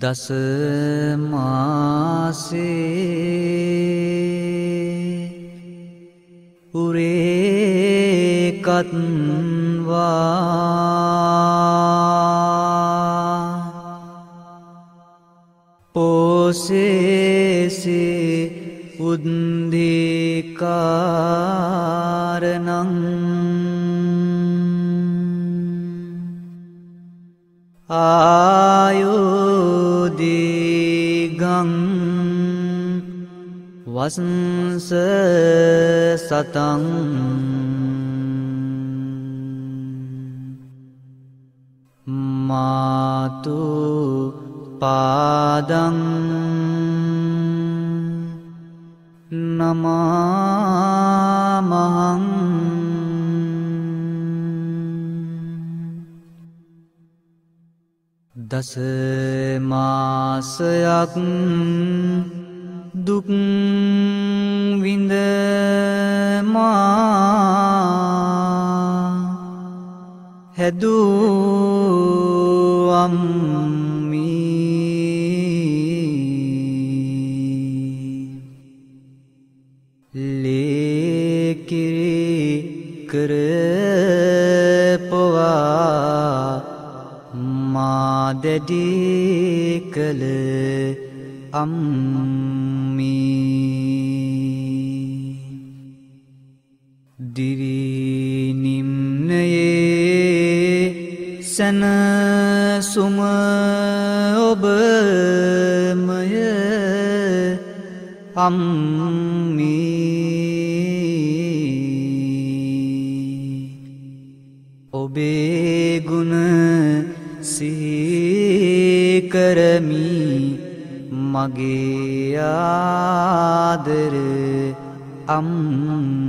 දසමාසේ උරේකත්වා පෝසේසේ උද්දිකාරනං ආයෝදිගං වසන්ස සතං මාතු පාදං නමාමහං දසමාසයක් දුක්විඳමා හැදුවම්මී ලේකිරි කරපොවා මාදැඩි කළ අම්මී. දිවිනිම්නයේ සැනසුම ඔබමය අම්මී. ඔබේ ගුණ සිහිකරමි මගේ ආදර අම්මී